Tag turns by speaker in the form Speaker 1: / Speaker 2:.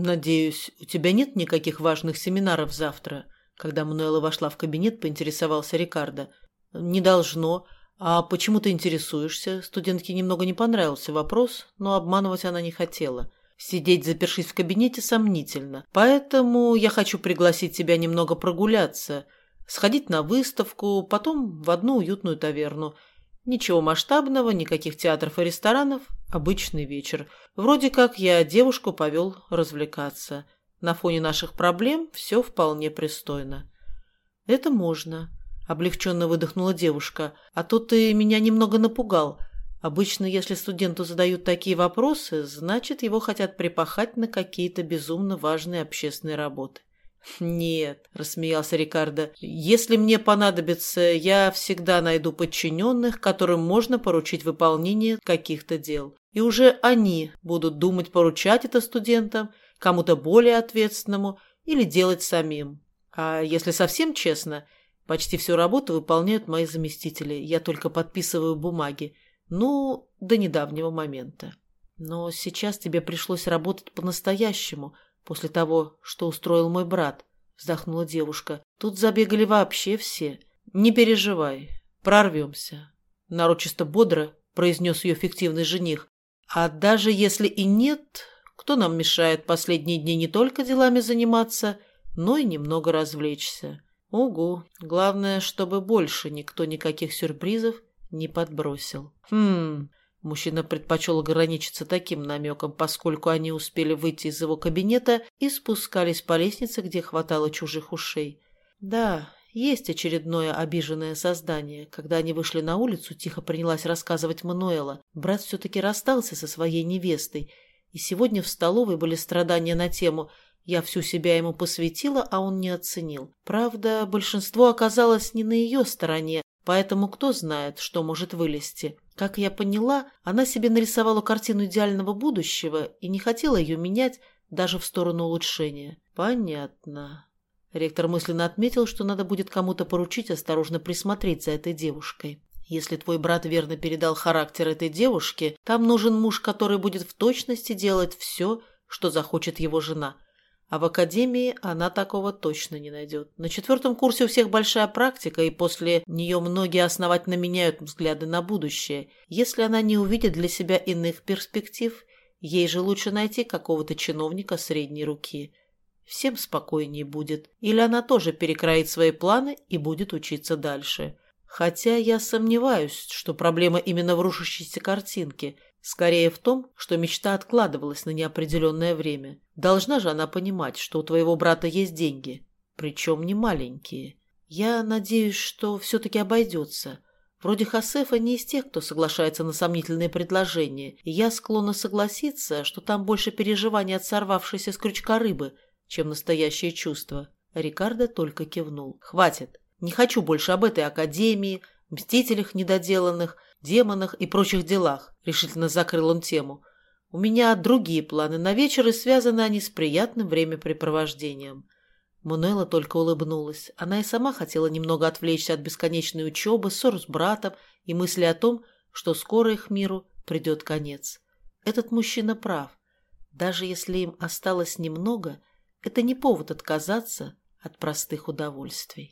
Speaker 1: «Надеюсь, у тебя нет никаких важных семинаров завтра?» Когда Мануэла вошла в кабинет, поинтересовался Рикардо. «Не должно. А почему ты интересуешься?» Студентке немного не понравился вопрос, но обманывать она не хотела. Сидеть, запершись в кабинете, сомнительно. Поэтому я хочу пригласить тебя немного прогуляться, сходить на выставку, потом в одну уютную таверну. Ничего масштабного, никаких театров и ресторанов, обычный вечер. Вроде как я девушку повел развлекаться. На фоне наших проблем все вполне пристойно. Это можно, облегченно выдохнула девушка. А то ты меня немного напугал. Обычно, если студенту задают такие вопросы, значит, его хотят припахать на какие-то безумно важные общественные работы. «Нет», – рассмеялся Рикардо, – «если мне понадобится, я всегда найду подчиненных, которым можно поручить выполнение каких-то дел. И уже они будут думать, поручать это студентам, кому-то более ответственному или делать самим. А если совсем честно, почти всю работу выполняют мои заместители, я только подписываю бумаги. Ну, до недавнего момента. Но сейчас тебе пришлось работать по-настоящему, после того, что устроил мой брат, вздохнула девушка. Тут забегали вообще все. Не переживай, прорвемся. Нарочисто бодро произнес ее фиктивный жених. А даже если и нет, кто нам мешает последние дни не только делами заниматься, но и немного развлечься? Угу, главное, чтобы больше никто никаких сюрпризов не подбросил. Хм, мужчина предпочел ограничиться таким намеком, поскольку они успели выйти из его кабинета и спускались по лестнице, где хватало чужих ушей. Да, есть очередное обиженное создание. Когда они вышли на улицу, тихо принялась рассказывать Мануэла. Брат все-таки расстался со своей невестой, и сегодня в столовой были страдания на тему «Я всю себя ему посвятила, а он не оценил». Правда, большинство оказалось не на ее стороне, Поэтому кто знает, что может вылезти. Как я поняла, она себе нарисовала картину идеального будущего и не хотела ее менять даже в сторону улучшения. Понятно. Ректор мысленно отметил, что надо будет кому-то поручить осторожно присмотреть за этой девушкой. Если твой брат верно передал характер этой девушки, там нужен муж, который будет в точности делать все, что захочет его жена – а в академии она такого точно не найдет. На четвертом курсе у всех большая практика, и после нее многие основательно меняют взгляды на будущее. Если она не увидит для себя иных перспектив, ей же лучше найти какого-то чиновника средней руки. Всем спокойнее будет. Или она тоже перекроит свои планы и будет учиться дальше. Хотя я сомневаюсь, что проблема именно в рушащейся картинке – Скорее в том, что мечта откладывалась на неопределенное время. Должна же она понимать, что у твоего брата есть деньги, причем не маленькие. Я надеюсь, что все-таки обойдется. Вроде Хасефа не из тех, кто соглашается на сомнительные предложения, и я склонна согласиться, что там больше переживаний от сорвавшейся с крючка рыбы, чем настоящее чувство. Рикардо только кивнул. «Хватит. Не хочу больше об этой академии, мстителях недоделанных, демонах и прочих делах», — решительно закрыл он тему. «У меня другие планы на вечер, и связаны они с приятным времяпрепровождением». Мануэла только улыбнулась. Она и сама хотела немного отвлечься от бесконечной учебы, ссор с братом и мысли о том, что скоро их миру придет конец. Этот мужчина прав. Даже если им осталось немного, это не повод отказаться от простых удовольствий.